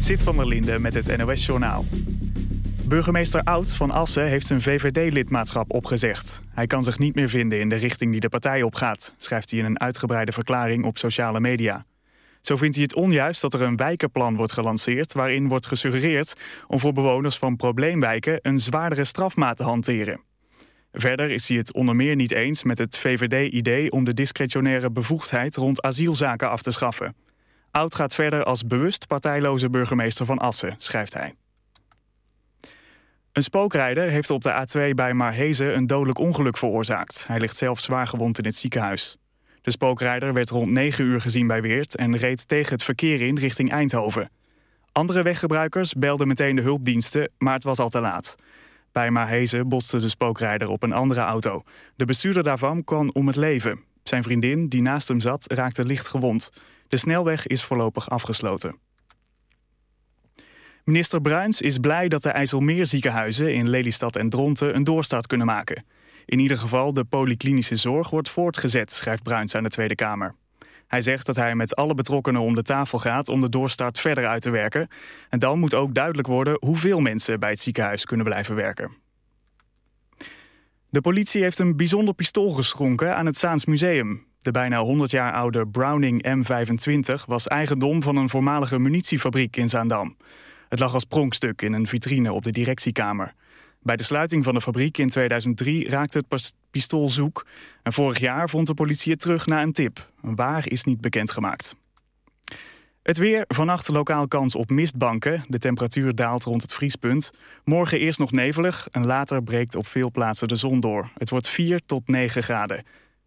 Zit van der Linde met het NOS-journaal. Burgemeester Oud van Assen heeft zijn VVD-lidmaatschap opgezegd. Hij kan zich niet meer vinden in de richting die de partij opgaat... schrijft hij in een uitgebreide verklaring op sociale media. Zo vindt hij het onjuist dat er een wijkenplan wordt gelanceerd... waarin wordt gesuggereerd om voor bewoners van probleemwijken... een zwaardere strafmaat te hanteren. Verder is hij het onder meer niet eens met het VVD-idee... om de discretionaire bevoegdheid rond asielzaken af te schaffen... Oud gaat verder als bewust partijloze burgemeester van Assen, schrijft hij. Een spookrijder heeft op de A2 bij Marhezen een dodelijk ongeluk veroorzaakt. Hij ligt zelf zwaar gewond in het ziekenhuis. De spookrijder werd rond 9 uur gezien bij Weert en reed tegen het verkeer in richting Eindhoven. Andere weggebruikers belden meteen de hulpdiensten, maar het was al te laat. Bij Marhezen botste de spookrijder op een andere auto. De bestuurder daarvan kwam om het leven. Zijn vriendin, die naast hem zat, raakte licht gewond. De snelweg is voorlopig afgesloten. Minister Bruins is blij dat de IJsselmeerziekenhuizen in Lelystad en Dronten een doorstart kunnen maken. In ieder geval de polyklinische zorg wordt voortgezet, schrijft Bruins aan de Tweede Kamer. Hij zegt dat hij met alle betrokkenen om de tafel gaat om de doorstart verder uit te werken. En dan moet ook duidelijk worden hoeveel mensen bij het ziekenhuis kunnen blijven werken. De politie heeft een bijzonder pistool geschonken aan het Zaans Museum. De bijna 100 jaar oude Browning M25 was eigendom van een voormalige munitiefabriek in Zaandam. Het lag als pronkstuk in een vitrine op de directiekamer. Bij de sluiting van de fabriek in 2003 raakte het pistool zoek. En vorig jaar vond de politie het terug na een tip. Waar is niet bekendgemaakt. Het weer, vannacht lokaal kans op mistbanken. De temperatuur daalt rond het vriespunt. Morgen eerst nog nevelig en later breekt op veel plaatsen de zon door. Het wordt 4 tot 9 graden.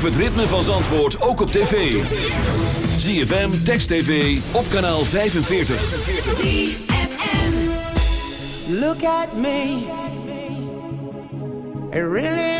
Beleef het ritme van Zandvoort ook op tv. ZFM, Text TV, op kanaal 45. Look at me. Really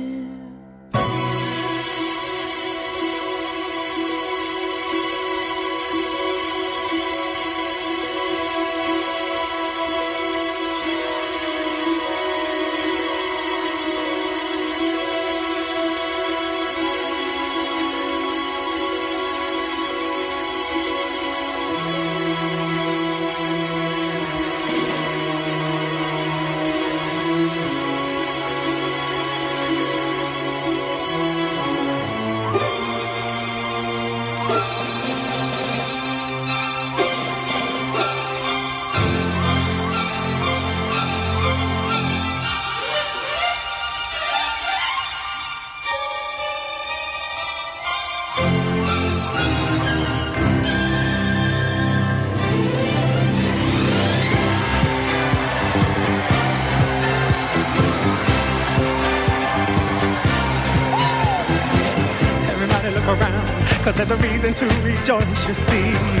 Rejoice, you see.